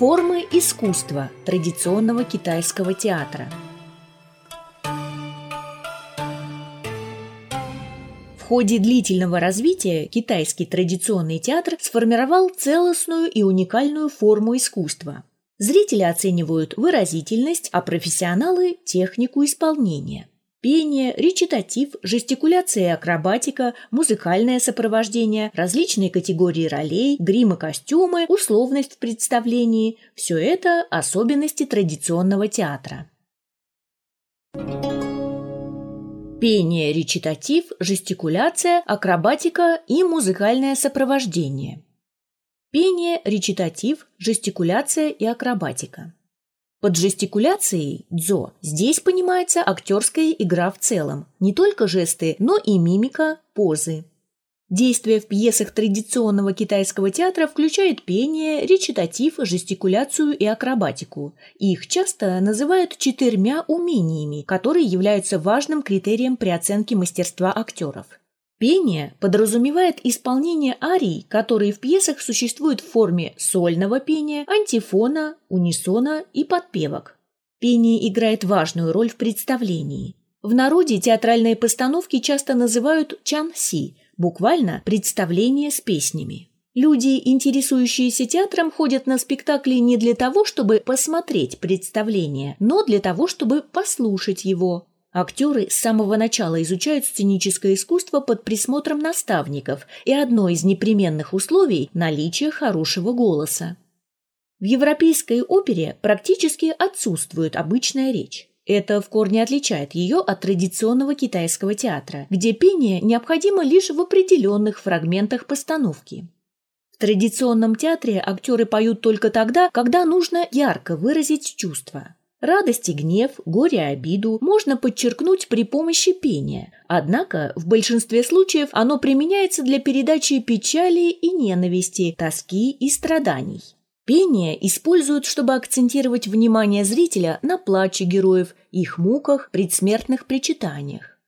Формы искусства традиционного китайского театра. В ходе длительного развития китайский традиционный театр сформировал целостную и уникальную форму искусства. Зрители оценивают выразительность, а профессионалы – технику исполнения. Пение, речитатив, жестикуляция и акробатика, музыкальное сопровождение, различные категории ролей, грим и костюмы, условность в представлении – все это особенности традиционного театра. Пение, речитатив, жестикуляция, акробатика и музыкальное сопровождение. Пение, речитатив, жестикуляция и акробатика. Под жестикуляцией дзо здесь понимается актерская игра в целом, не только жесты, но и мимика, позы. Действие в пьесах традиционного китайского театра включает пение, речитатив, жестикуляцию и акробатику. Их часто называют четырьмя умениями, которые являются важным критерием при оценке мастерства актеров. Пение подразумевает исполнение арий, которые в пьесах существуют в форме сольного пения, антифона, унисона и подпевок. Пение играет важную роль в представлении. В народе театральные постановки часто называют чан-си, буквально «представление с песнями». Люди, интересующиеся театром, ходят на спектакли не для того, чтобы посмотреть представление, но для того, чтобы послушать его, Актеры с самого начала изучают сценическое искусство под присмотром наставников, и одно из непременных условий – наличие хорошего голоса. В европейской опере практически отсутствует обычная речь. Это в корне отличает ее от традиционного китайского театра, где пение необходимо лишь в определенных фрагментах постановки. В традиционном театре актеры поют только тогда, когда нужно ярко выразить чувства. Радость и гнев, горе и обиду можно подчеркнуть при помощи пения, однако в большинстве случаев оно применяется для передачи печали и ненависти, тоски и страданий. Пение используют, чтобы акцентировать внимание зрителя на плаче героев, их муках, предсмертных причитаниях.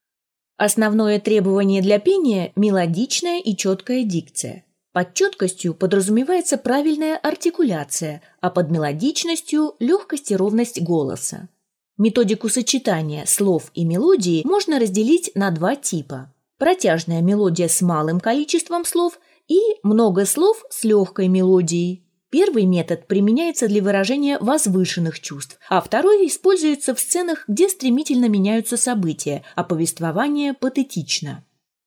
Основное требование для пения – мелодичная и четкая дикция. Под четкостью подразумевается правильная артикуляция, а под мелодичностью – легкость и ровность голоса. Методику сочетания слов и мелодии можно разделить на два типа. Протяжная мелодия с малым количеством слов и много слов с легкой мелодией. Первый метод применяется для выражения возвышенных чувств, а второй используется в сценах, где стремительно меняются события, а повествование патетично.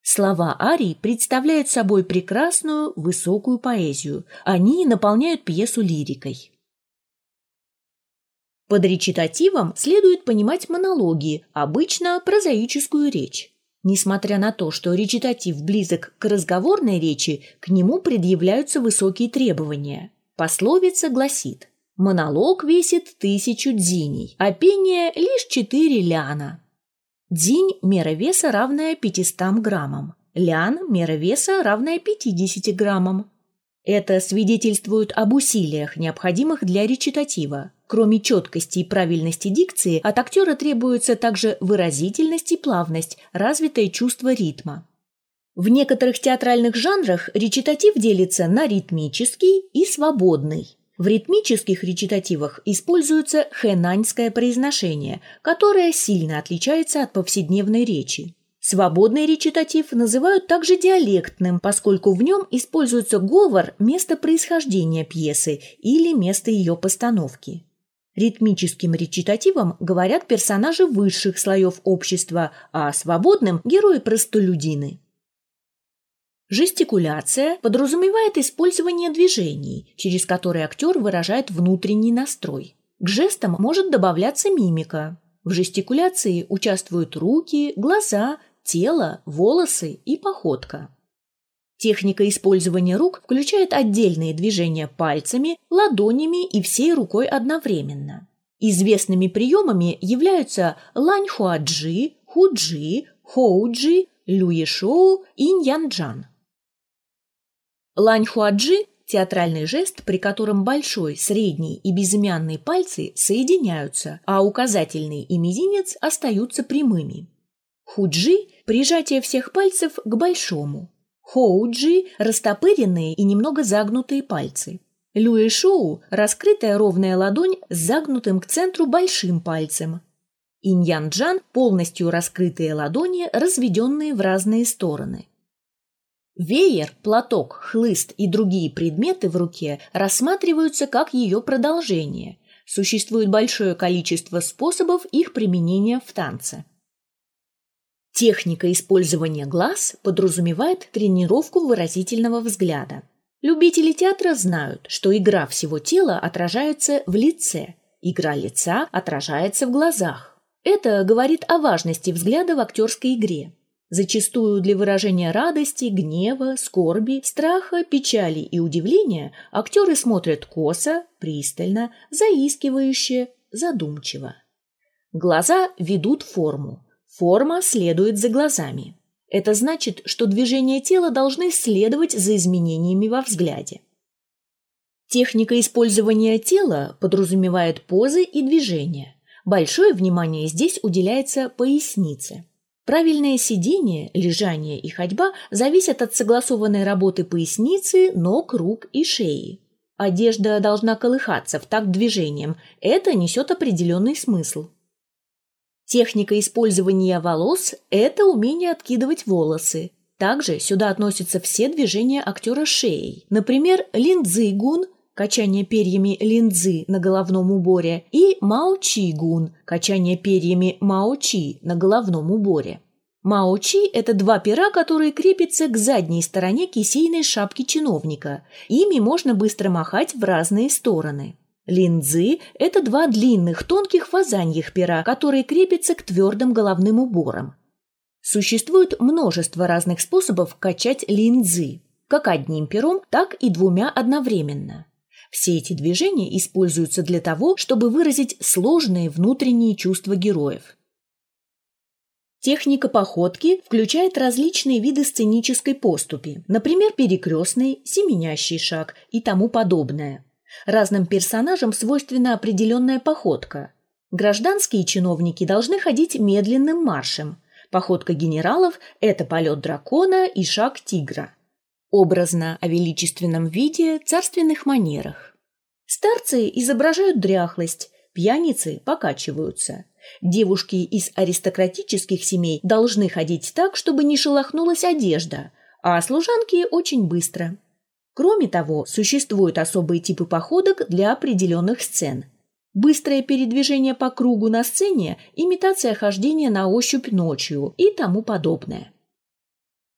Слова арий представляют собой прекрасную, высокую поэзию. Они наполняют пьесу лирикой. Под речитативом следует понимать монологи, обычно прозаическую речь. Несмотря на то, что речитатив близок к разговорной речи, к нему предъявляются высокие требования. Пословица гласит «Монолог весит тысячу дзиней, а пение – лишь четыре ляна». Динь – мера веса, равная 500 граммам. Лян – мера веса, равная 50 граммам. Это свидетельствует об усилиях, необходимых для речитатива. Кроме четкости и правильности дикции, от актера требуется также выразительность и плавность, развитое чувство ритма. В некоторых театральных жанрах речитатив делится на ритмический и свободный. В ритмических речитативах используется хэнаньское произношение, которое сильно отличается от повседневной речи. Свободный речитатив называют также диалектным, поскольку в нем используется говор место происхождения пьесы или место ее постановки. Ритмическим речитативом говорят персонажи высших слоев общества, а свободным – герои-простолюдины. Жестикуляция подразумевает использование движений, через которые актер выражает внутренний настрой. К жестам может добавляться мимика. В жестикуляции участвуют руки, глаза, тело, волосы и походка. Техника использования рук включает отдельные движения пальцами, ладонями и всей рукой одновременно. Известными приемами являются ланьхуаджи, худжи, хоуджи, люешоу и ньянджан. Лань-хуаджи – театральный жест, при котором большой, средний и безымянный пальцы соединяются, а указательный и мизинец остаются прямыми. Худжи – прижатие всех пальцев к большому. Хоуджи – растопыренные и немного загнутые пальцы. Люэ Шоу – раскрытая ровная ладонь с загнутым к центру большим пальцем. Иньян Джан – полностью раскрытые ладони, разведенные в разные стороны. Веер, платок, хлыст и другие предметы в руке рассматриваются как ее продолжение. Существует большое количество способов их применения в танце. Техника использования глаз подразумевает тренировку выразительного взгляда. Любители театра знают, что игра всего тела отражается в лице, игра лица отражается в глазах. Это говорит о важности взгляда в актерской игре. Зачастую для выражения радости, гнева, скорби, страха, печали и удивления актеры смотрят косо, пристально, заискивающе, задумчиво. Глаза ведут форму. Форма следует за глазами. Это значит, что движения тела должны следовать за изменениями во взгляде. Техника использования тела подразумевает позы и движения. Большое внимание здесь уделяется пояснице. Правильное сидение, лежание и ходьба зависят от согласованной работы поясницы, ног, рук и шеи. Одежда должна колыхаться в такт движением. Это несет определенный смысл. Техника использования волос – это умение откидывать волосы. Также сюда относятся все движения актера шеей. Например, линдзигун – качание перьями линдзы на головном уборе, и мао-чи-гун – качание перьями мао-чи на головном уборе. Мао-чи – это два пера, которые крепятся к задней стороне кисейной шапки чиновника. Ими можно быстро махать в разные стороны. Линдзы – это два длинных тонких фазаньих пера, которые крепятся к твердым головным уборам. Существует множество разных способов качать линдзы, как одним пером, так и двумя одновременно. Все эти движения используются для того, чтобы выразить сложные внутренние чувства героев. Техника походки включает различные виды сценической поступи, например, перекрестный, семенящий шаг и тому подобное. Разным персонажам свойственна определенная походка. Гражданские чиновники должны ходить медленным маршем. Походка генералов – это полет дракона и шаг тигра. Образно о величественном виде, царственных манерах. Старцы изображают дряхлость, пьяницы покачиваются. Девушки из аристократических семей должны ходить так, чтобы не шелохнулась одежда, а служанки очень быстро. Кроме того, существуют особые типы походок для определенных сцен. Быстрое передвижение по кругу на сцене, имитация хождения на ощупь ночью и тому подобное.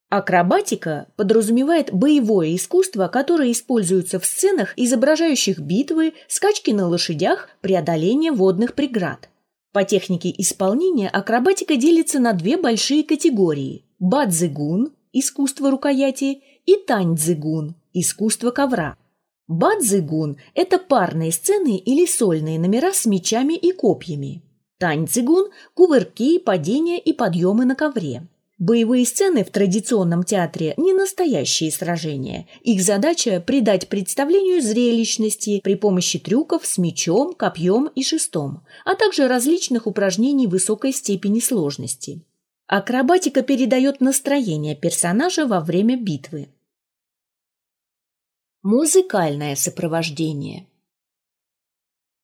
Акробатика подразумевает боевое искусство, которое используется в сценах, изображающих битвы, скачки на лошадях, преодоление водных преград. По технике исполнения акробатика делится на две большие категории – бадзигун – искусство рукояти и таньцзигун – искусство ковра. Бадзигун – это парные сцены или сольные номера с мечами и копьями. Таньцзигун – кувырки, падения и подъемы на ковре. Боевые сцены в традиционном театре – не настоящие сражения. Их задача – придать представлению зрелищности при помощи трюков с мечом, копьем и шестом, а также различных упражнений высокой степени сложности. Акробатика передает настроение персонажа во время битвы. Музыкальное сопровождение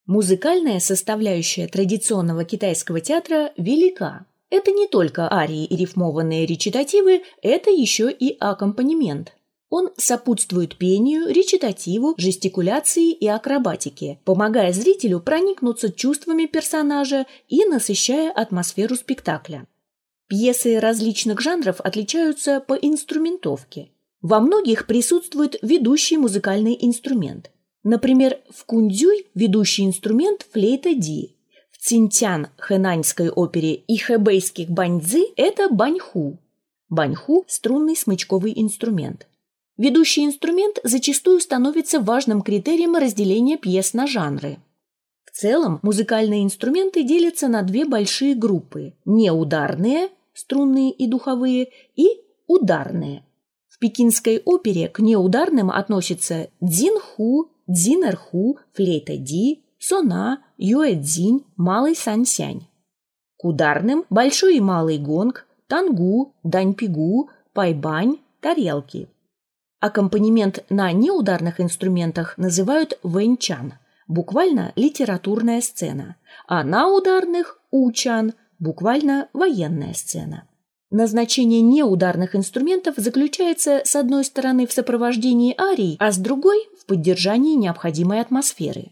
Музыкальная составляющая традиционного китайского театра велика. Это не только арии и рифмованные речитативы, это еще и аккомпанемент. Он сопутствует пению, речитативу, жестикуляции и акробатике, помогая зрителю проникнуться чувствами персонажа и насыщая атмосферу спектакля. Пьесы различных жанров отличаются по инструментовке. Во многих присутствует ведущий музыкальный инструмент. Например, в кундзюй ведущий инструмент – флейта ди, Цинтян хэнаньской опере и хэбэйских баньцзы – это баньху. Баньху – струнный смычковый инструмент. Ведущий инструмент зачастую становится важным критерием разделения пьес на жанры. В целом музыкальные инструменты делятся на две большие группы – неударные, струнные и духовые, и ударные. В пекинской опере к неударным относятся дзинху, дзинерху, флейта ди, сона, юэцзинь, малый сансянь. К ударным большой и малый гонг, тангу, даньпигу, пайбань, тарелки. Аккомпанемент на неударных инструментах называют вэньчан, буквально литературная сцена, а на ударных – учан, буквально военная сцена. Назначение неударных инструментов заключается с одной стороны в сопровождении арий, а с другой – в поддержании необходимой атмосферы.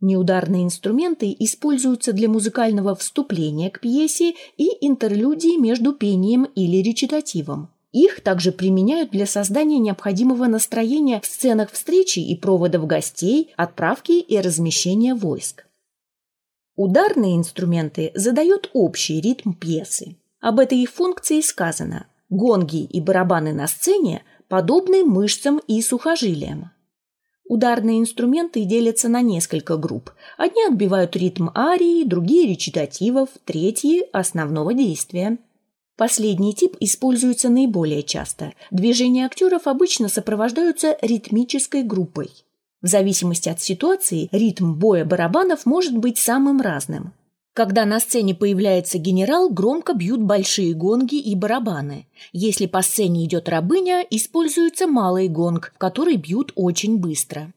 Неударные инструменты используются для музыкального вступления к пьесе и интерлюдии между пением или речитативом. Их также применяют для создания необходимого настроения в сценах встречи и проводов гостей, отправки и размещения войск. Ударные инструменты задают общий ритм пьесы. Об этой их функции сказано. Гонги и барабаны на сцене подобны мышцам и сухожилиям. Ударные инструменты делятся на несколько групп. Одни отбивают ритм арии, другие – речитативов, третьи – основного действия. Последний тип используется наиболее часто. Движения актеров обычно сопровождаются ритмической группой. В зависимости от ситуации ритм боя барабанов может быть самым разным. Когда на сцене появляется генерал, громко бьют большие гонги и барабаны. Если по сцене идет рабыня, используется малый гонг, который бьют очень быстро.